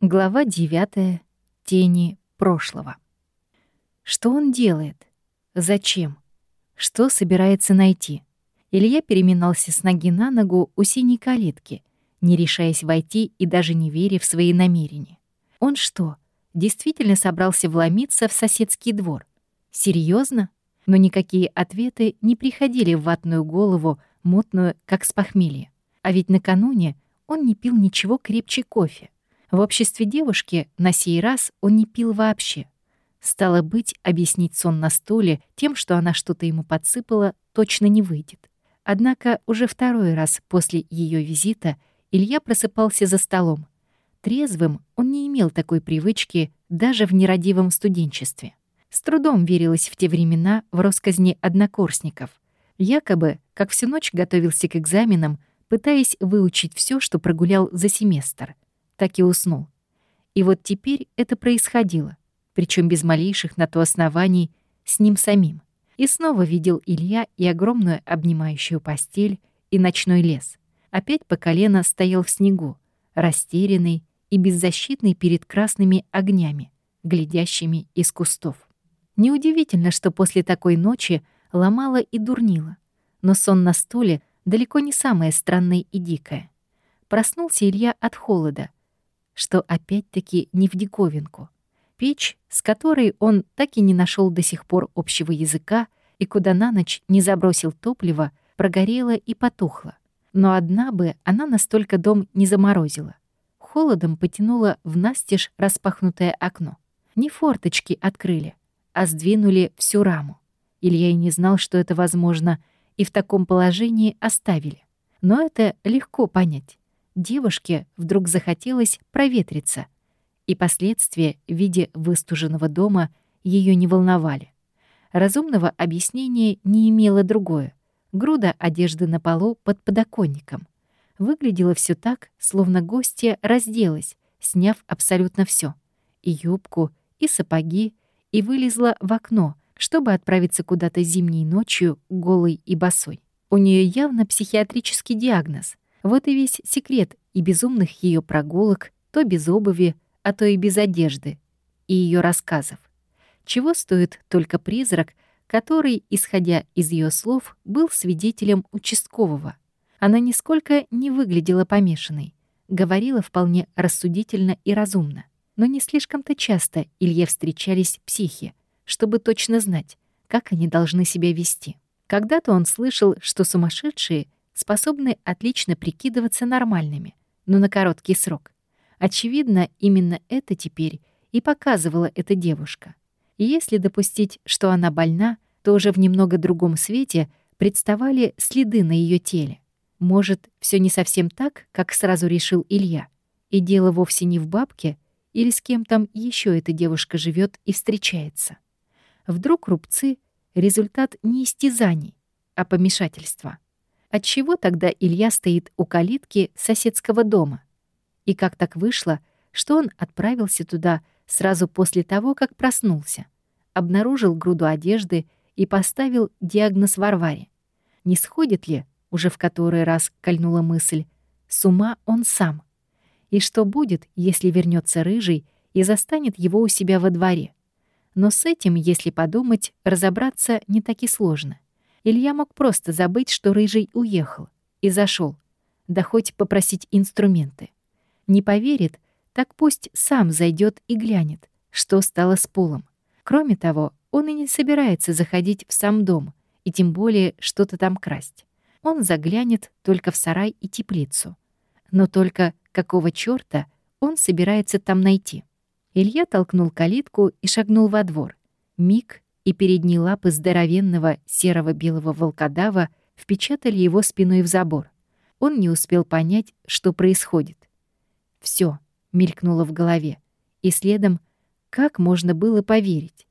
Глава 9. Тени прошлого. Что он делает? Зачем? Что собирается найти? Илья переминался с ноги на ногу у синей калитки, не решаясь войти и даже не веря в свои намерения. Он что, действительно собрался вломиться в соседский двор? Серьезно? Но никакие ответы не приходили в ватную голову, мутную, как с похмелья. А ведь накануне он не пил ничего крепче кофе. В обществе девушки на сей раз он не пил вообще. Стало быть, объяснить сон на стуле тем, что она что-то ему подсыпала, точно не выйдет. Однако уже второй раз после ее визита Илья просыпался за столом. Трезвым он не имел такой привычки даже в нерадивом студенчестве. С трудом верилось в те времена в росказни однокурсников. Якобы, как всю ночь готовился к экзаменам, пытаясь выучить все, что прогулял за семестр — так и уснул. И вот теперь это происходило, причем без малейших на то оснований с ним самим. И снова видел Илья и огромную обнимающую постель, и ночной лес. Опять по колено стоял в снегу, растерянный и беззащитный перед красными огнями, глядящими из кустов. Неудивительно, что после такой ночи ломало и дурнило. Но сон на стуле далеко не самое странное и дикое. Проснулся Илья от холода, что опять-таки не в диковинку. Печь, с которой он так и не нашел до сих пор общего языка и куда на ночь не забросил топливо, прогорела и потухла. Но одна бы она настолько дом не заморозила. Холодом потянуло в настежь распахнутое окно. Не форточки открыли, а сдвинули всю раму. Илья и не знал, что это возможно, и в таком положении оставили. Но это легко понять девушке вдруг захотелось проветриться, и последствия в виде выстуженного дома ее не волновали. Разумного объяснения не имело другое. Груда одежды на полу под подоконником. Выглядело все так, словно гостья разделась, сняв абсолютно все: И юбку, и сапоги, и вылезла в окно, чтобы отправиться куда-то зимней ночью голой и босой. У нее явно психиатрический диагноз — вот и весь секрет и безумных ее прогулок, то без обуви, а то и без одежды, и ее рассказов. Чего стоит только призрак, который, исходя из ее слов, был свидетелем участкового. Она нисколько не выглядела помешанной, говорила вполне рассудительно и разумно. Но не слишком-то часто Илье встречались психи, чтобы точно знать, как они должны себя вести. Когда-то он слышал, что сумасшедшие — способны отлично прикидываться нормальными, но на короткий срок. Очевидно, именно это теперь и показывала эта девушка. И если допустить, что она больна, то уже в немного другом свете представали следы на ее теле. Может, все не совсем так, как сразу решил Илья, и дело вовсе не в бабке, или с кем там еще эта девушка живет и встречается. Вдруг рубцы — результат не истязаний, а помешательства. Отчего тогда Илья стоит у калитки соседского дома? И как так вышло, что он отправился туда сразу после того, как проснулся, обнаружил груду одежды и поставил диагноз Варваре? Не сходит ли, уже в который раз кольнула мысль, с ума он сам? И что будет, если вернется рыжий и застанет его у себя во дворе? Но с этим, если подумать, разобраться не так и сложно. Илья мог просто забыть, что Рыжий уехал, и зашел, да хоть попросить инструменты. Не поверит, так пусть сам зайдет и глянет, что стало с полом. Кроме того, он и не собирается заходить в сам дом, и тем более что-то там красть. Он заглянет только в сарай и теплицу. Но только какого чёрта он собирается там найти? Илья толкнул калитку и шагнул во двор. Миг, и передние лапы здоровенного серого-белого волкодава впечатали его спиной в забор. Он не успел понять, что происходит. Все мелькнуло в голове, и следом, как можно было поверить.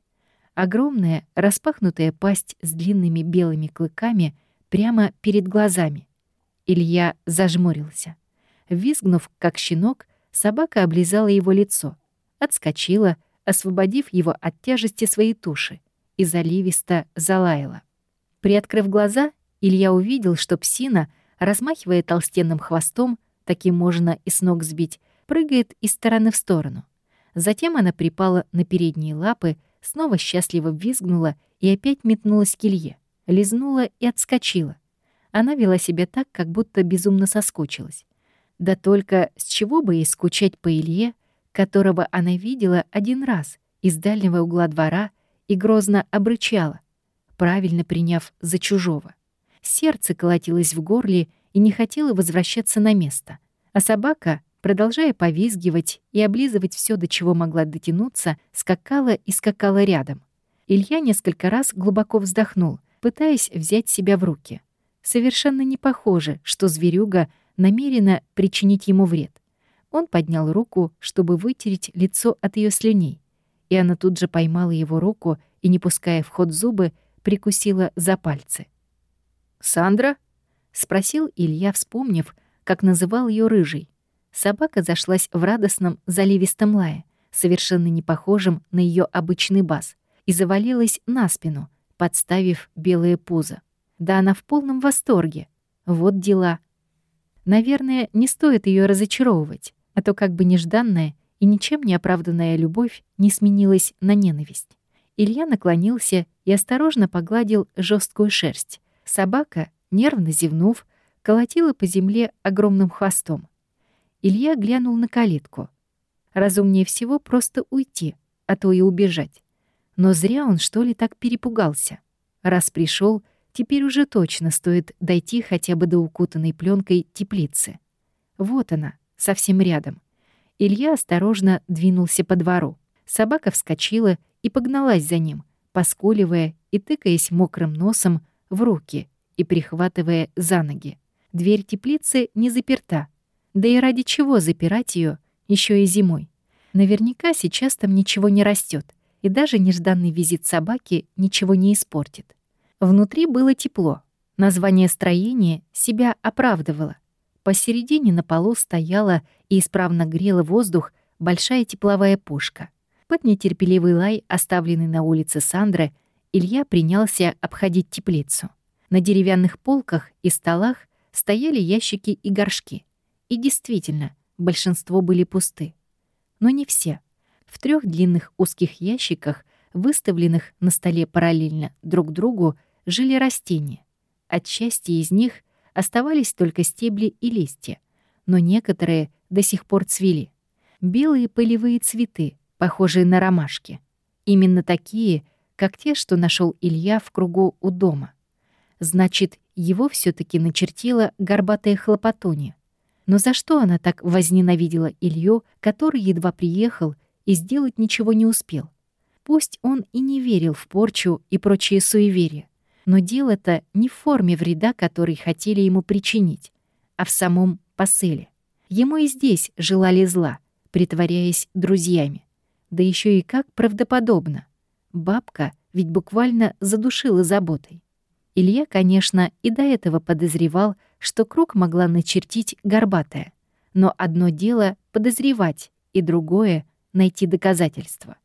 Огромная распахнутая пасть с длинными белыми клыками прямо перед глазами. Илья зажмурился. Визгнув, как щенок, собака облизала его лицо, отскочила, освободив его от тяжести своей туши, и заливисто залаяла. Приоткрыв глаза, Илья увидел, что псина, размахивая толстенным хвостом, таким можно и с ног сбить, прыгает из стороны в сторону. Затем она припала на передние лапы, снова счастливо визгнула и опять метнулась к Илье, лизнула и отскочила. Она вела себя так, как будто безумно соскучилась. Да только с чего бы ей скучать по Илье, которого она видела один раз из дальнего угла двора и грозно обрычала, правильно приняв за чужого. Сердце колотилось в горле и не хотело возвращаться на место. А собака, продолжая повизгивать и облизывать все, до чего могла дотянуться, скакала и скакала рядом. Илья несколько раз глубоко вздохнул, пытаясь взять себя в руки. Совершенно не похоже, что зверюга намерена причинить ему вред. Он поднял руку, чтобы вытереть лицо от ее слюней, и она тут же поймала его руку и, не пуская в ход зубы, прикусила за пальцы. «Сандра?» — спросил Илья, вспомнив, как называл ее рыжей. Собака зашлась в радостном заливистом лае, совершенно не похожем на ее обычный бас, и завалилась на спину, подставив белое пузо. Да она в полном восторге. Вот дела. Наверное, не стоит ее разочаровывать, а то как бы нежданная и ничем не оправданная любовь не сменилась на ненависть. Илья наклонился и осторожно погладил жесткую шерсть. Собака, нервно зевнув, колотила по земле огромным хвостом. Илья глянул на калитку. Разумнее всего просто уйти, а то и убежать. Но зря он, что ли, так перепугался. Раз пришел, Теперь уже точно стоит дойти хотя бы до укутанной пленкой теплицы. Вот она, совсем рядом. Илья осторожно двинулся по двору. Собака вскочила и погналась за ним, поскуливая и тыкаясь мокрым носом в руки и прихватывая за ноги. Дверь теплицы не заперта. Да и ради чего запирать ее еще и зимой? Наверняка сейчас там ничего не растет, и даже нежданный визит собаки ничего не испортит. Внутри было тепло. Название строения себя оправдывало. Посередине на полу стояла и исправно грела воздух большая тепловая пушка. Под нетерпеливый лай, оставленный на улице Сандры, Илья принялся обходить теплицу. На деревянных полках и столах стояли ящики и горшки. И действительно, большинство были пусты. Но не все. В трех длинных узких ящиках, выставленных на столе параллельно друг другу, жили растения. От части из них оставались только стебли и листья, но некоторые до сих пор цвели. Белые полевые цветы, похожие на ромашки. Именно такие, как те, что нашел Илья в кругу у дома. Значит, его все таки начертила горбатая хлопотунья. Но за что она так возненавидела Илью, который едва приехал и сделать ничего не успел? Пусть он и не верил в порчу и прочие суеверия, но дело-то не в форме вреда, который хотели ему причинить, а в самом посыле. Ему и здесь желали зла, притворяясь друзьями. Да еще и как правдоподобно. Бабка ведь буквально задушила заботой. Илья, конечно, и до этого подозревал, что круг могла начертить горбатая. Но одно дело — подозревать, и другое — найти доказательства.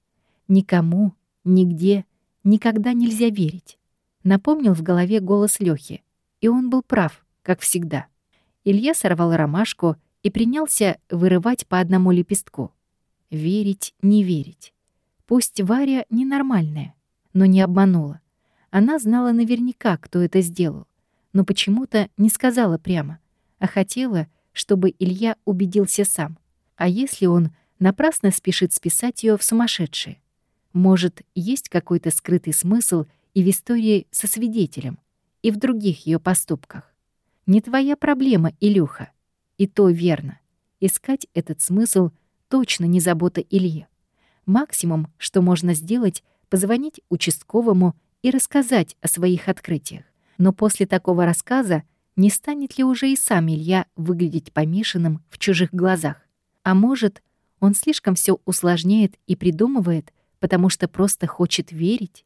Никому, нигде, никогда нельзя верить. Напомнил в голове голос Лёхи, и он был прав, как всегда. Илья сорвал ромашку и принялся вырывать по одному лепестку. Верить, не верить. Пусть Варя ненормальная, но не обманула. Она знала наверняка, кто это сделал, но почему-то не сказала прямо, а хотела, чтобы Илья убедился сам. А если он напрасно спешит списать ее в сумасшедшие? Может, есть какой-то скрытый смысл — и в истории со свидетелем, и в других ее поступках. Не твоя проблема, Илюха. И то верно. Искать этот смысл точно не забота Ильи. Максимум, что можно сделать, позвонить участковому и рассказать о своих открытиях. Но после такого рассказа не станет ли уже и сам Илья выглядеть помешанным в чужих глазах? А может, он слишком все усложняет и придумывает, потому что просто хочет верить?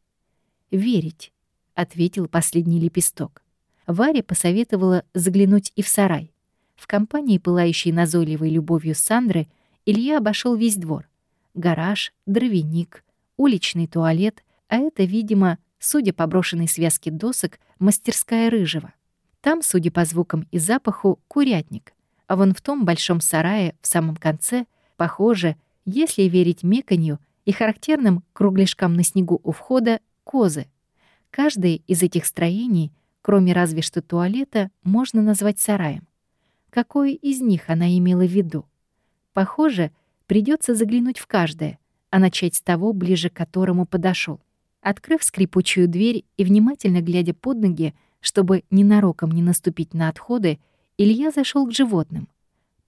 Верить», — ответил последний лепесток. Варя посоветовала заглянуть и в сарай. В компании, пылающей назойливой любовью Сандры, Илья обошел весь двор. Гараж, дровяник, уличный туалет, а это, видимо, судя по брошенной связке досок, мастерская рыжего. Там, судя по звукам и запаху, курятник. А вон в том большом сарае в самом конце, похоже, если верить меканью и характерным кругляшкам на снегу у входа, козы. Каждое из этих строений, кроме разве что туалета, можно назвать сараем. Какое из них она имела в виду? Похоже, придется заглянуть в каждое, а начать с того, ближе к которому подошел. Открыв скрипучую дверь и внимательно глядя под ноги, чтобы ненароком не наступить на отходы, Илья зашел к животным.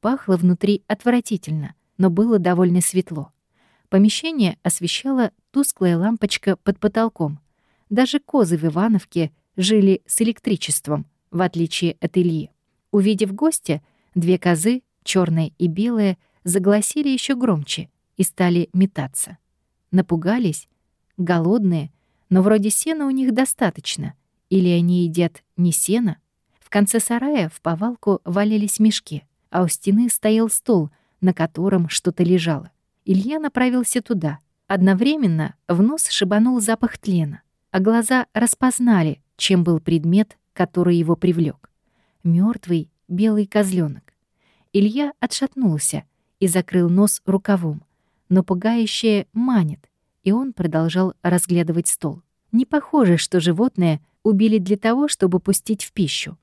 Пахло внутри отвратительно, но было довольно светло. Помещение освещала тусклая лампочка под потолком. Даже козы в Ивановке жили с электричеством, в отличие от Ильи. Увидев гостя, две козы, черная и белая, загласили еще громче и стали метаться. Напугались? Голодные? Но вроде сена у них достаточно. Или они едят не сено? В конце сарая в повалку валялись мешки, а у стены стоял стол, на котором что-то лежало. Илья направился туда. Одновременно в нос шибанул запах тлена, а глаза распознали, чем был предмет, который его привлек. Мертвый белый козленок. Илья отшатнулся и закрыл нос рукавом, но пугающее манит, и он продолжал разглядывать стол. Не похоже, что животное убили для того, чтобы пустить в пищу.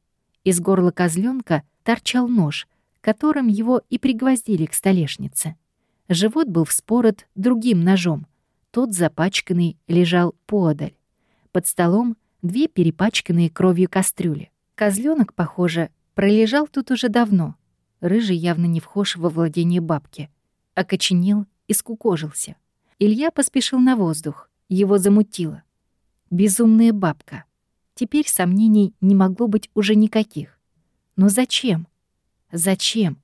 Из горла козленка торчал нож, которым его и пригвоздили к столешнице. Живот был вспорот другим ножом. Тот запачканный лежал подаль. Под столом две перепачканные кровью кастрюли. Козленок, похоже, пролежал тут уже давно. Рыжий явно не вхож во владение бабки. Окоченел и скукожился. Илья поспешил на воздух. Его замутило. Безумная бабка. Теперь сомнений не могло быть уже никаких. Но зачем? Зачем?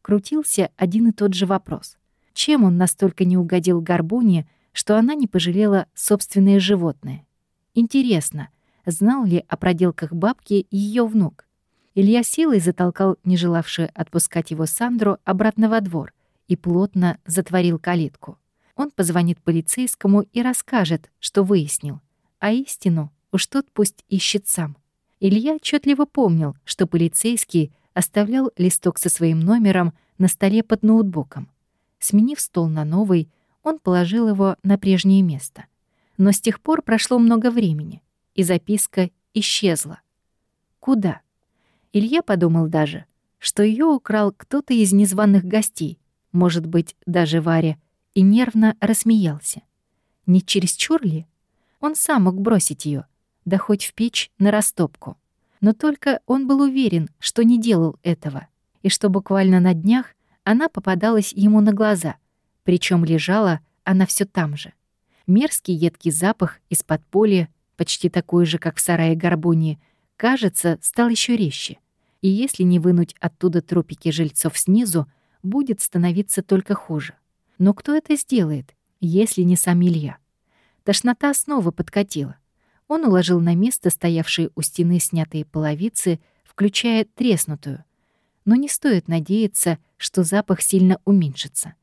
Крутился один и тот же вопрос. Чем он настолько не угодил Горбуне, что она не пожалела собственное животное? Интересно, знал ли о проделках бабки ее внук? Илья силой затолкал не желавшую отпускать его Сандру обратно во двор и плотно затворил калитку. Он позвонит полицейскому и расскажет, что выяснил. А истину уж тот пусть ищет сам. Илья отчетливо помнил, что полицейский оставлял листок со своим номером на столе под ноутбуком. Сменив стол на новый, он положил его на прежнее место. Но с тех пор прошло много времени, и записка исчезла. Куда? Илья подумал даже, что ее украл кто-то из незваных гостей, может быть, даже Варя, и нервно рассмеялся. Не чересчур ли? Он сам мог бросить ее, да хоть в печь на растопку. Но только он был уверен, что не делал этого, и что буквально на днях она попадалась ему на глаза, причем лежала она все там же. Мерзкий едкий запах из под подполья, почти такой же, как в сарае Горбуньи, кажется, стал еще резче. И если не вынуть оттуда трупики жильцов снизу, будет становиться только хуже. Но кто это сделает, если не сам Илья? Тошнота снова подкатила. Он уложил на место стоявшие у стены снятые половицы, включая треснутую. Но не стоит надеяться, что запах сильно уменьшится.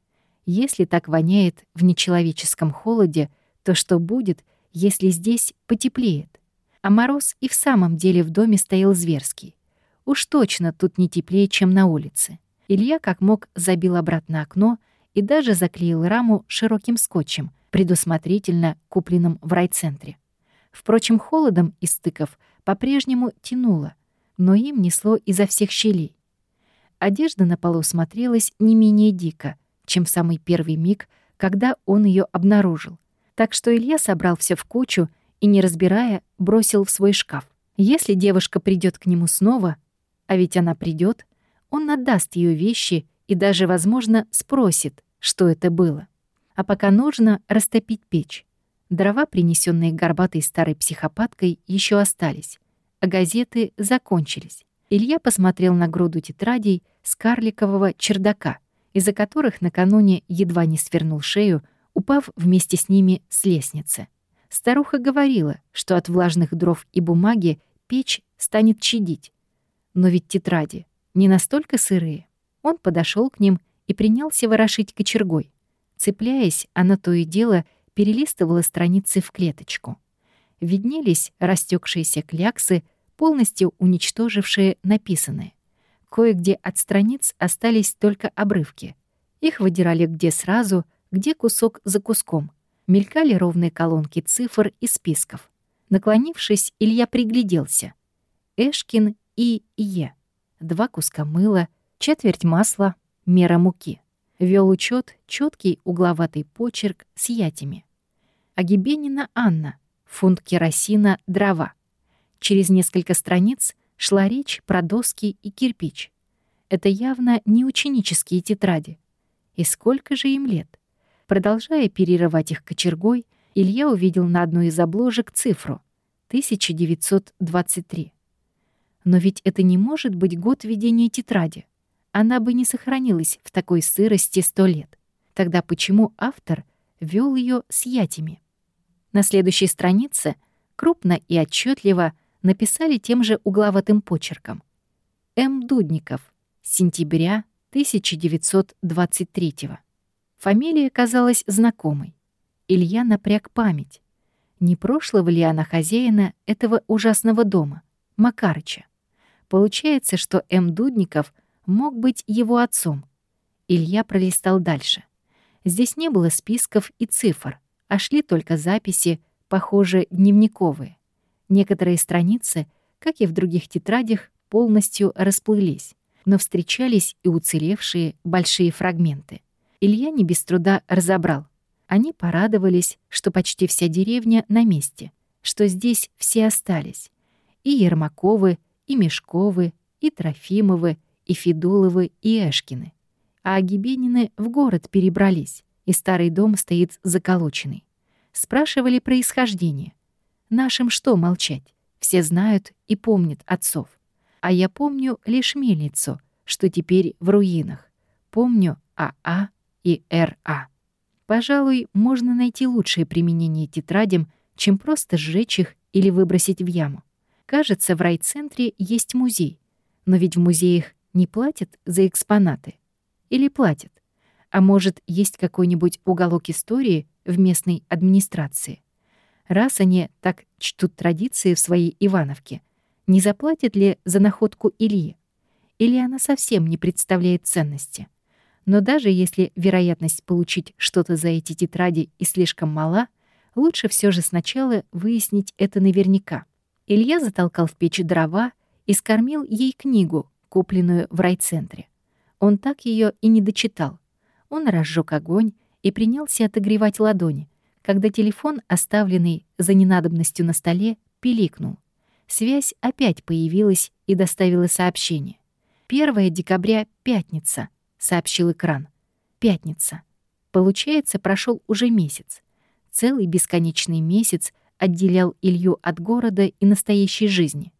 Если так воняет в нечеловеческом холоде, то что будет, если здесь потеплеет? А мороз и в самом деле в доме стоял зверский. Уж точно тут не теплее, чем на улице. Илья как мог забил обратно окно и даже заклеил раму широким скотчем, предусмотрительно купленным в райцентре. Впрочем, холодом из стыков по-прежнему тянуло, но им несло изо всех щелей. Одежда на полу смотрелась не менее дико, чем в самый первый миг, когда он ее обнаружил. Так что Илья собрал все в кучу и, не разбирая, бросил в свой шкаф. Если девушка придет к нему снова, а ведь она придет, он отдаст ее вещи и даже, возможно, спросит, что это было. А пока нужно растопить печь. Дрова, принесенные горбатой старой психопаткой, еще остались, а газеты закончились. Илья посмотрел на груду тетрадей с карликового чердака, из-за которых накануне едва не свернул шею, упав вместе с ними с лестницы. Старуха говорила, что от влажных дров и бумаги печь станет чадить. Но ведь тетради не настолько сырые. Он подошел к ним и принялся ворошить кочергой. Цепляясь, она то и дело перелистывала страницы в клеточку. Виднелись растекшиеся кляксы, полностью уничтожившие написанное. Кое-где от страниц остались только обрывки. Их выдирали где сразу, где кусок за куском. Мелькали ровные колонки цифр и списков. Наклонившись, Илья пригляделся. Эшкин и Е. Два куска мыла, четверть масла, мера муки. Вел учет четкий угловатый почерк с ятями. Агибенина Анна, фунт керосина, дрова. Через несколько страниц шла речь про доски и кирпич. Это явно не ученические тетради. И сколько же им лет? Продолжая перерывать их кочергой, Илья увидел на одной из обложек цифру — 1923. Но ведь это не может быть год ведения тетради. Она бы не сохранилась в такой сырости сто лет. Тогда почему автор вел ее с ятями? На следующей странице крупно и отчетливо написали тем же угловатым почерком. М. Дудников. Сентября 1923 -го. Фамилия казалась знакомой. Илья напряг память. Не прошлого ли она хозяина этого ужасного дома, Макарыча? Получается, что М. Дудников мог быть его отцом. Илья пролистал дальше. Здесь не было списков и цифр, а шли только записи, похоже, дневниковые. Некоторые страницы, как и в других тетрадях, полностью расплылись, но встречались и уцелевшие большие фрагменты. Илья не без труда разобрал. Они порадовались, что почти вся деревня на месте, что здесь все остались. И Ермаковы, и Мешковы, и Трофимовы, и Федуловы, и Эшкины. А Агибенины в город перебрались, и старый дом стоит заколоченный. Спрашивали происхождение. Нашим что молчать? Все знают и помнят отцов. А я помню лишь мельницу, что теперь в руинах. Помню АА и РА. Пожалуй, можно найти лучшее применение тетрадям, чем просто сжечь их или выбросить в яму. Кажется, в райцентре есть музей, но ведь в музеях не платят за экспонаты. Или платят? А может, есть какой-нибудь уголок истории в местной администрации? Раз они так чтут традиции в своей Ивановке, не заплатят ли за находку Ильи? Или она совсем не представляет ценности? Но даже если вероятность получить что-то за эти тетради и слишком мала, лучше все же сначала выяснить это наверняка. Илья затолкал в печь дрова и скормил ей книгу, купленную в райцентре. Он так ее и не дочитал. Он разжег огонь и принялся отогревать ладони, когда телефон, оставленный за ненадобностью на столе, пиликнул. Связь опять появилась и доставила сообщение. 1 декабря, пятница — сообщил экран. Пятница. Получается, прошел уже месяц. Целый бесконечный месяц отделял Илью от города и настоящей жизни.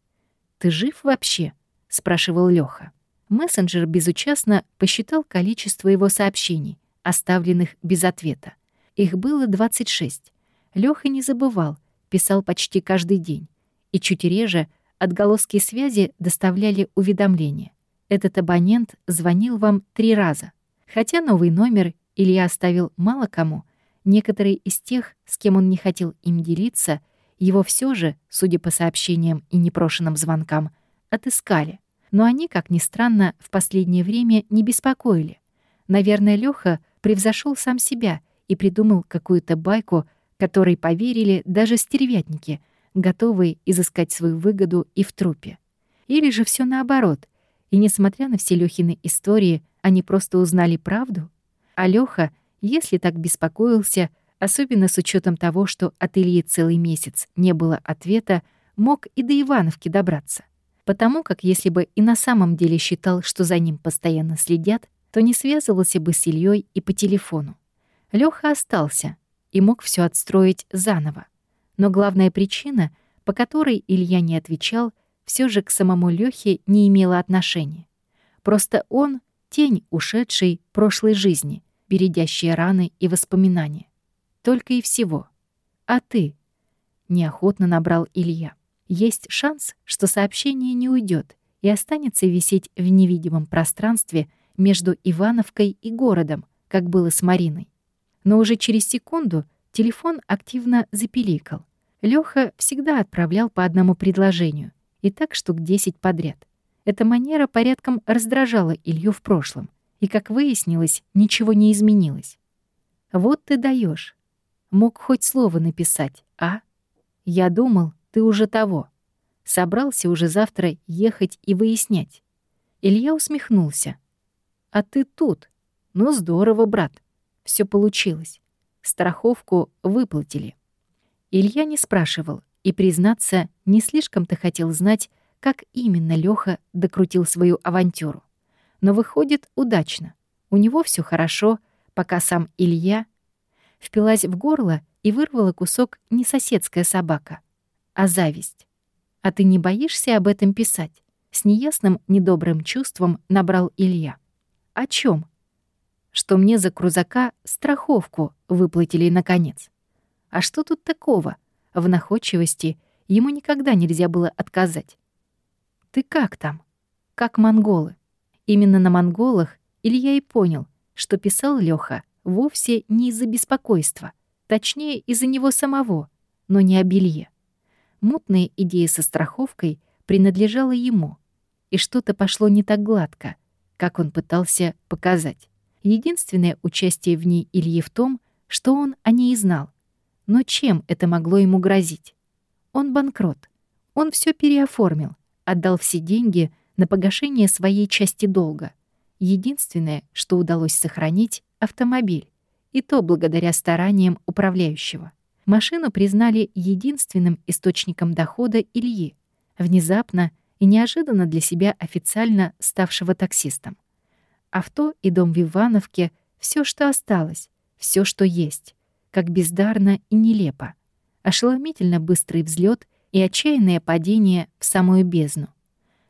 «Ты жив вообще?» — спрашивал Лёха. Мессенджер безучастно посчитал количество его сообщений, оставленных без ответа. Их было 26. Лёха не забывал, писал почти каждый день. И чуть реже отголоски связи доставляли уведомления. Этот абонент звонил вам три раза. Хотя новый номер Илья оставил мало кому, некоторые из тех, с кем он не хотел им делиться, его все же, судя по сообщениям и непрошенным звонкам, отыскали. Но они, как ни странно, в последнее время не беспокоили. Наверное, Лёха превзошел сам себя и придумал какую-то байку, которой поверили даже стервятники, готовые изыскать свою выгоду и в трупе. Или же все наоборот — и несмотря на все Лёхины истории, они просто узнали правду. А Лёха, если так беспокоился, особенно с учетом того, что от Ильи целый месяц не было ответа, мог и до Ивановки добраться. Потому как если бы и на самом деле считал, что за ним постоянно следят, то не связывался бы с Ильей и по телефону. Лёха остался и мог все отстроить заново. Но главная причина, по которой Илья не отвечал, все же к самому Лёхе не имело отношения. Просто он — тень ушедшей прошлой жизни, бередящая раны и воспоминания. Только и всего. А ты? Неохотно набрал Илья. Есть шанс, что сообщение не уйдет и останется висеть в невидимом пространстве между Ивановкой и городом, как было с Мариной. Но уже через секунду телефон активно запиликал. Лёха всегда отправлял по одному предложению, и так штук 10 подряд. Эта манера порядком раздражала Илью в прошлом, и, как выяснилось, ничего не изменилось. «Вот ты даешь. Мог хоть слово написать, а? Я думал, ты уже того. Собрался уже завтра ехать и выяснять». Илья усмехнулся. «А ты тут. Ну, здорово, брат. Все получилось. Страховку выплатили». Илья не спрашивал и, признаться, не слишком-то хотел знать, как именно Лёха докрутил свою авантюру. Но выходит удачно. У него все хорошо, пока сам Илья впилась в горло и вырвала кусок не соседская собака, а зависть. «А ты не боишься об этом писать?» С неясным недобрым чувством набрал Илья. «О чем? «Что мне за крузака страховку выплатили наконец». «А что тут такого?» В находчивости ему никогда нельзя было отказать. Ты как там? Как монголы? Именно на монголах Илья и понял, что писал Лёха вовсе не из-за беспокойства, точнее, из-за него самого, но не о белье. Мутная идея со страховкой принадлежала ему, и что-то пошло не так гладко, как он пытался показать. Единственное участие в ней Ильи в том, что он о ней знал. Но чем это могло ему грозить? Он банкрот. Он все переоформил, отдал все деньги на погашение своей части долга. Единственное, что удалось сохранить — автомобиль, и то благодаря стараниям управляющего. Машину признали единственным источником дохода Ильи, внезапно и неожиданно для себя официально ставшего таксистом. Авто и дом в Ивановке — все, что осталось, все, что есть, как бездарно и нелепо. Ошеломительно быстрый взлет — и отчаянное падение в самую бездну.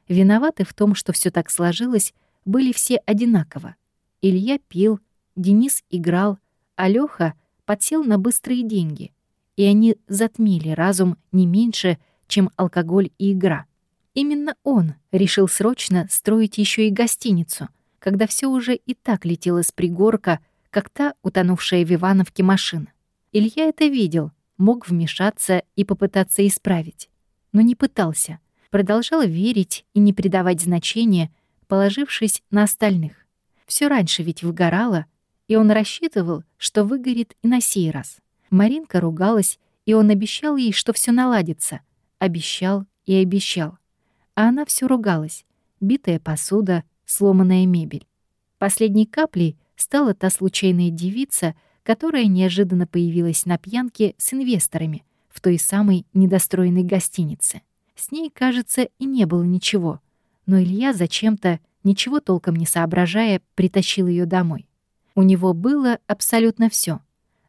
Виноваты в том, что все так сложилось, были все одинаково. Илья пил, Денис играл, а Лёха подсел на быстрые деньги, и они затмили разум не меньше, чем алкоголь и игра. Именно он решил срочно строить еще и гостиницу, когда все уже и так летело с пригорка, как та утонувшая в Ивановке машина. Илья это видел — мог вмешаться и попытаться исправить. Но не пытался. Продолжал верить и не придавать значения, положившись на остальных. Все раньше ведь выгорало, и он рассчитывал, что выгорит и на сей раз. Маринка ругалась, и он обещал ей, что все наладится. Обещал и обещал. А она все ругалась. Битая посуда, сломанная мебель. Последней каплей стала та случайная девица — которая неожиданно появилась на пьянке с инвесторами в той самой недостроенной гостинице. С ней, кажется, и не было ничего, но Илья зачем-то, ничего толком не соображая, притащил ее домой. У него было абсолютно все: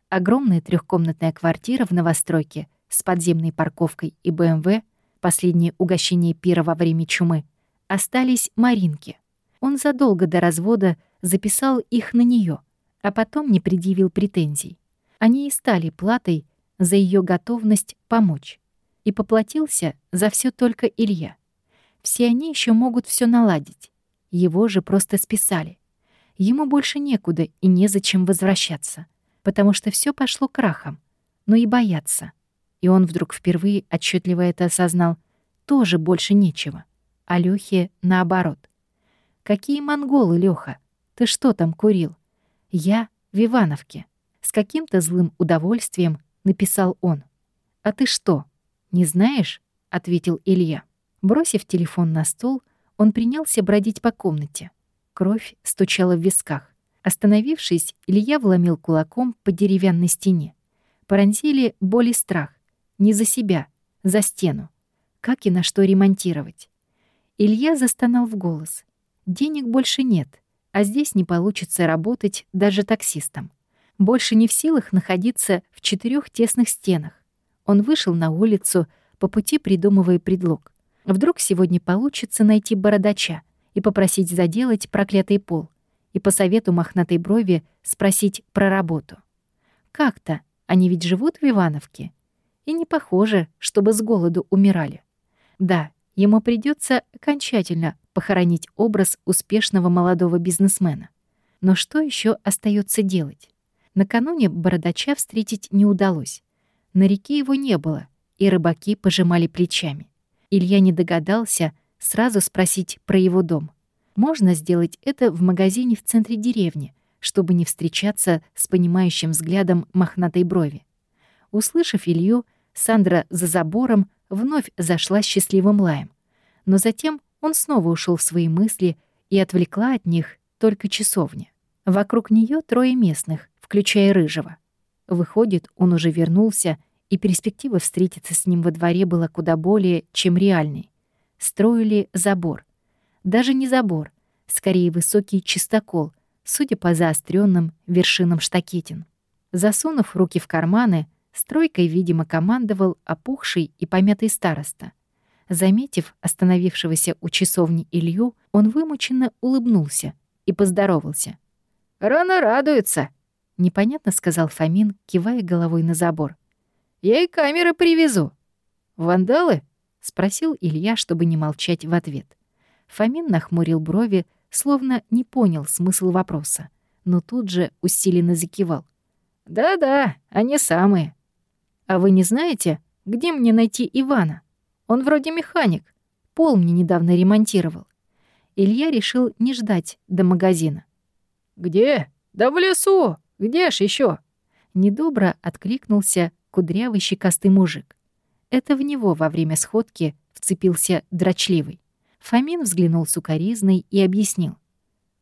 Огромная трехкомнатная квартира в новостройке с подземной парковкой и БМВ, последнее угощение пира во время чумы, остались Маринки. Он задолго до развода записал их на нее а потом не предъявил претензий. Они и стали платой за ее готовность помочь. И поплатился за все только Илья. Все они еще могут все наладить. Его же просто списали. Ему больше некуда и незачем возвращаться, потому что все пошло крахом, но и бояться. И он вдруг впервые отчетливо это осознал. Тоже больше нечего. А наоборот. «Какие монголы, Лёха? Ты что там курил? «Я в Ивановке», — с каким-то злым удовольствием написал он. «А ты что, не знаешь?» — ответил Илья. Бросив телефон на стол, он принялся бродить по комнате. Кровь стучала в висках. Остановившись, Илья вломил кулаком по деревянной стене. Пронзили боль и страх. Не за себя, за стену. Как и на что ремонтировать. Илья застонал в голос. Денег больше нет а здесь не получится работать даже таксистом. Больше не в силах находиться в четырех тесных стенах. Он вышел на улицу, по пути придумывая предлог. Вдруг сегодня получится найти бородача и попросить заделать проклятый пол, и по совету мохнатой брови спросить про работу. Как-то, они ведь живут в Ивановке. И не похоже, чтобы с голоду умирали. Да, ему придется окончательно похоронить образ успешного молодого бизнесмена. Но что еще остается делать? Накануне бородача встретить не удалось. На реке его не было, и рыбаки пожимали плечами. Илья не догадался, сразу спросить про его дом. Можно сделать это в магазине в центре деревни, чтобы не встречаться с понимающим взглядом мохнатой брови. Услышав Илью, Сандра за забором вновь зашла счастливым лаем. Но затем он снова ушел в свои мысли и отвлекла от них только часовня. Вокруг нее трое местных, включая Рыжего. Выходит, он уже вернулся, и перспектива встретиться с ним во дворе была куда более, чем реальной. Строили забор. Даже не забор, скорее высокий чистокол, судя по заостренным вершинам штакетин. Засунув руки в карманы, стройкой, видимо, командовал опухший и помятый староста. Заметив остановившегося у часовни Илью, он вымученно улыбнулся и поздоровался. «Рано радуется», — непонятно сказал Фомин, кивая головой на забор. «Я и камеры привезу». «Вандалы?» — спросил Илья, чтобы не молчать в ответ. Фомин нахмурил брови, словно не понял смысл вопроса, но тут же усиленно закивал. «Да-да, они самые. А вы не знаете, где мне найти Ивана?» Он вроде механик. Пол мне недавно ремонтировал. Илья решил не ждать до магазина. «Где? Да в лесу! Где ж еще? Недобро откликнулся кудрявый щекастый мужик. Это в него во время сходки вцепился дрочливый. Фомин взглянул сукоризной и объяснил.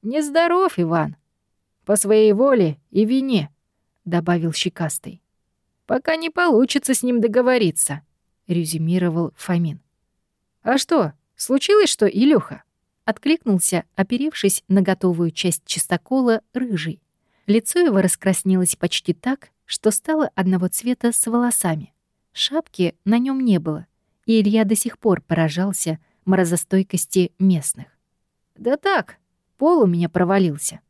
«Нездоров, Иван. По своей воле и вине», — добавил щекастый. «Пока не получится с ним договориться резюмировал Фомин. «А что, случилось что, Илюха?» Откликнулся, оперевшись на готовую часть чистокола, рыжий. Лицо его раскраснелось почти так, что стало одного цвета с волосами. Шапки на нем не было, и Илья до сих пор поражался морозостойкости местных. «Да так, пол у меня провалился».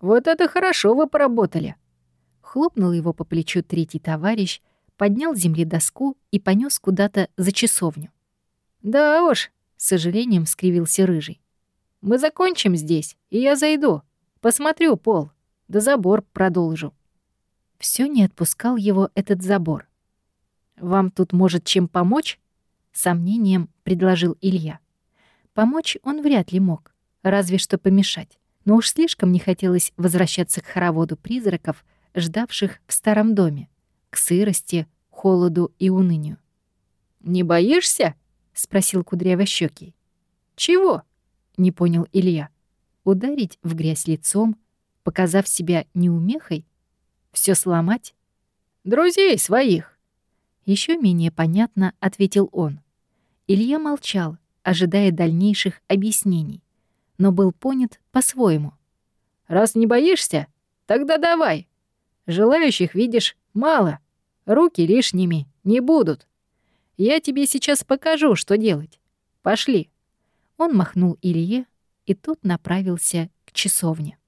«Вот это хорошо вы поработали!» Хлопнул его по плечу третий товарищ, поднял с земли доску и понес куда-то за часовню. «Да уж», — с сожалением скривился Рыжий. «Мы закончим здесь, и я зайду. Посмотрю пол, да забор продолжу». Все не отпускал его этот забор. «Вам тут может чем помочь?» — сомнением предложил Илья. Помочь он вряд ли мог, разве что помешать. Но уж слишком не хотелось возвращаться к хороводу призраков, ждавших в старом доме к сырости, холоду и унынию. «Не боишься?» — спросил кудрявощёкий. «Чего?» — не понял Илья. Ударить в грязь лицом, показав себя неумехой? Все сломать? «Друзей своих!» Еще менее понятно ответил он. Илья молчал, ожидая дальнейших объяснений, но был понят по-своему. «Раз не боишься, тогда давай. Желающих, видишь, мало. Руки лишними не будут. Я тебе сейчас покажу, что делать. Пошли». Он махнул Илье, и тот направился к часовне.